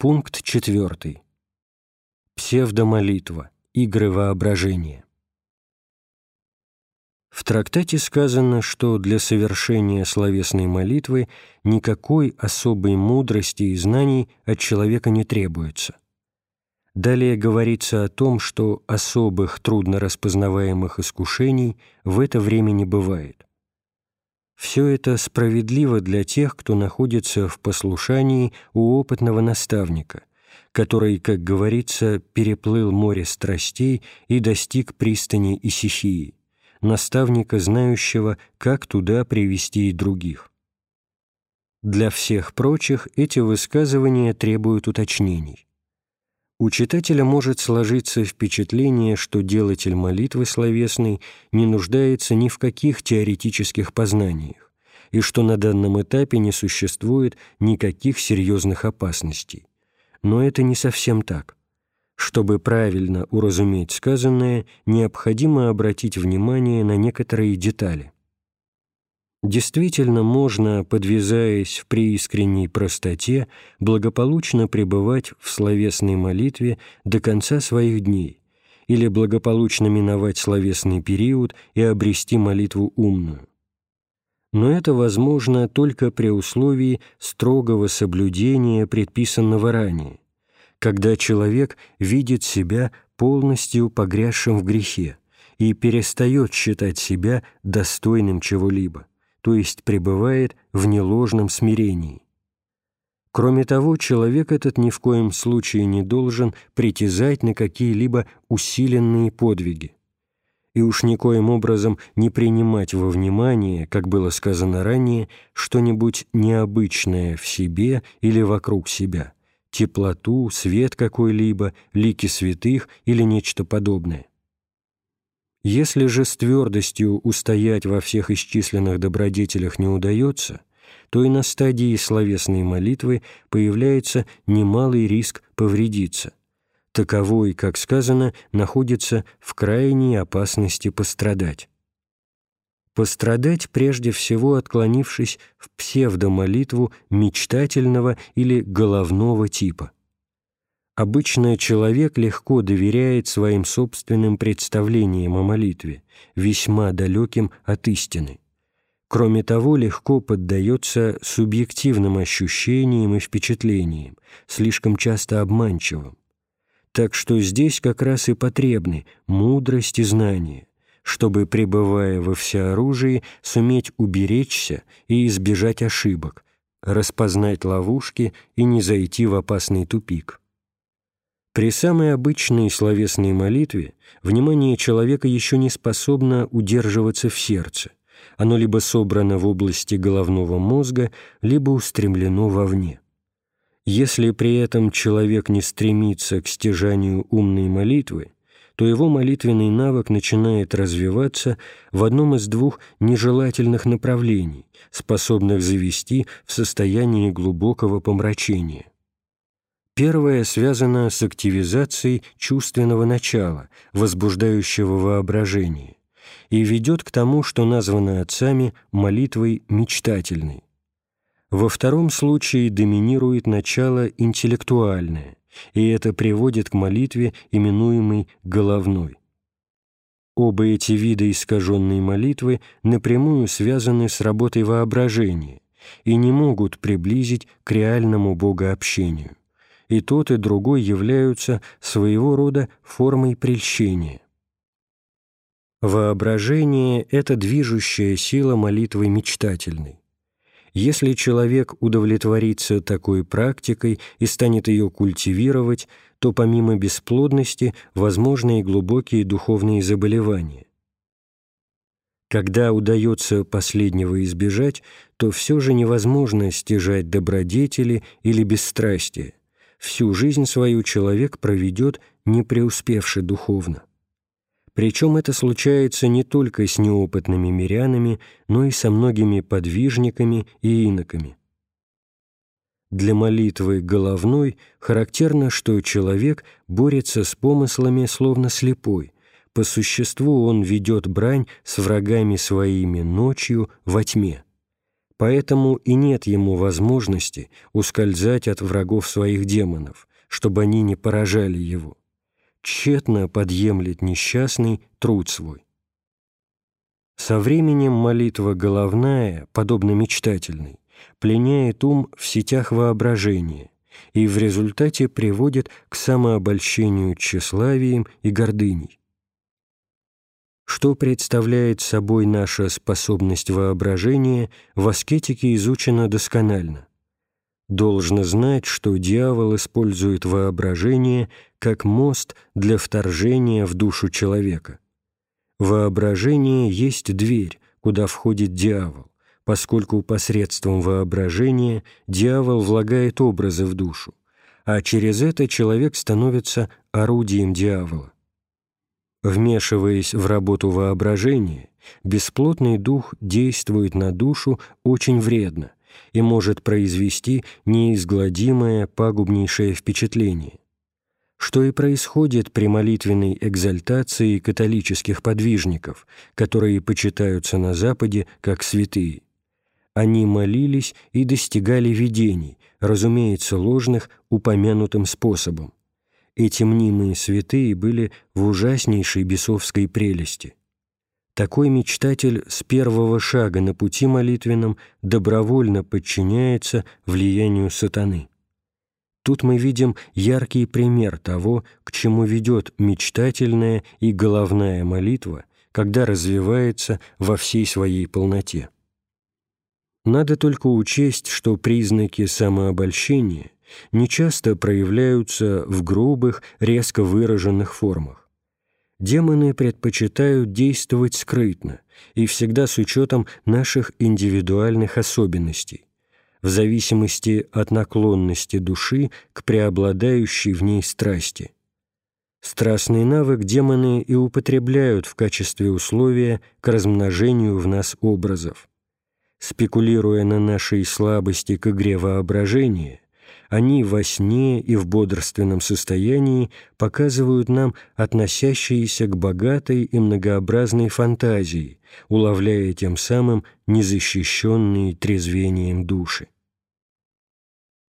Пункт 4. Псевдомолитва. Игры воображения. В трактате сказано, что для совершения словесной молитвы никакой особой мудрости и знаний от человека не требуется. Далее говорится о том, что особых трудно распознаваемых искушений в это время не бывает. Все это справедливо для тех, кто находится в послушании у опытного наставника, который, как говорится, переплыл море страстей и достиг пристани Исихии, наставника, знающего, как туда привести и других. Для всех прочих эти высказывания требуют уточнений. У читателя может сложиться впечатление, что делатель молитвы словесной не нуждается ни в каких теоретических познаниях, и что на данном этапе не существует никаких серьезных опасностей. Но это не совсем так. Чтобы правильно уразуметь сказанное, необходимо обратить внимание на некоторые детали. Действительно можно, подвязаясь в преискренней простоте, благополучно пребывать в словесной молитве до конца своих дней или благополучно миновать словесный период и обрести молитву умную. Но это возможно только при условии строгого соблюдения предписанного ранее, когда человек видит себя полностью погрязшим в грехе и перестает считать себя достойным чего-либо то есть пребывает в неложном смирении. Кроме того, человек этот ни в коем случае не должен притязать на какие-либо усиленные подвиги и уж никоим образом не принимать во внимание, как было сказано ранее, что-нибудь необычное в себе или вокруг себя, теплоту, свет какой-либо, лики святых или нечто подобное. Если же с твердостью устоять во всех исчисленных добродетелях не удается, то и на стадии словесной молитвы появляется немалый риск повредиться. Таковой, как сказано, находится в крайней опасности пострадать. Пострадать, прежде всего отклонившись в псевдомолитву мечтательного или головного типа – Обычно человек легко доверяет своим собственным представлениям о молитве, весьма далеким от истины. Кроме того, легко поддается субъективным ощущениям и впечатлениям, слишком часто обманчивым. Так что здесь как раз и потребны мудрость и знание, чтобы, пребывая во всеоружии, суметь уберечься и избежать ошибок, распознать ловушки и не зайти в опасный тупик. При самой обычной словесной молитве внимание человека еще не способно удерживаться в сердце. Оно либо собрано в области головного мозга, либо устремлено вовне. Если при этом человек не стремится к стяжанию умной молитвы, то его молитвенный навык начинает развиваться в одном из двух нежелательных направлений, способных завести в состояние глубокого помрачения – Первое связано с активизацией чувственного начала, возбуждающего воображение, и ведет к тому, что названо отцами молитвой мечтательной. Во втором случае доминирует начало интеллектуальное, и это приводит к молитве, именуемой головной. Оба эти вида искаженной молитвы напрямую связаны с работой воображения и не могут приблизить к реальному богообщению и тот, и другой являются своего рода формой прельщения. Воображение — это движущая сила молитвы мечтательной. Если человек удовлетворится такой практикой и станет ее культивировать, то помимо бесплодности возможны и глубокие духовные заболевания. Когда удается последнего избежать, то все же невозможно стяжать добродетели или бесстрастие всю жизнь свою человек проведет, не преуспевший духовно. Причем это случается не только с неопытными мирянами, но и со многими подвижниками и иноками. Для молитвы головной характерно, что человек борется с помыслами словно слепой. По существу он ведет брань с врагами своими ночью во тьме. Поэтому и нет ему возможности ускользать от врагов своих демонов, чтобы они не поражали его. Тщетно подъемлет несчастный труд свой. Со временем молитва головная, подобно мечтательной, пленяет ум в сетях воображения и в результате приводит к самообольщению тщеславием и гордыней. Что представляет собой наша способность воображения, в аскетике изучено досконально. Должно знать, что дьявол использует воображение как мост для вторжения в душу человека. Воображение есть дверь, куда входит дьявол, поскольку посредством воображения дьявол влагает образы в душу, а через это человек становится орудием дьявола. Вмешиваясь в работу воображения, бесплотный дух действует на душу очень вредно и может произвести неизгладимое пагубнейшее впечатление, что и происходит при молитвенной экзальтации католических подвижников, которые почитаются на Западе как святые. Они молились и достигали видений, разумеется, ложных, упомянутым способом эти мнимые святые были в ужаснейшей бесовской прелести. Такой мечтатель с первого шага на пути молитвенном добровольно подчиняется влиянию сатаны. Тут мы видим яркий пример того, к чему ведет мечтательная и головная молитва, когда развивается во всей своей полноте. Надо только учесть, что признаки самообольщения нечасто проявляются в грубых, резко выраженных формах. Демоны предпочитают действовать скрытно и всегда с учетом наших индивидуальных особенностей, в зависимости от наклонности души к преобладающей в ней страсти. Страстный навык демоны и употребляют в качестве условия к размножению в нас образов. Спекулируя на нашей слабости к игре воображения, они во сне и в бодрственном состоянии показывают нам относящиеся к богатой и многообразной фантазии, уловляя тем самым незащищенные трезвением души.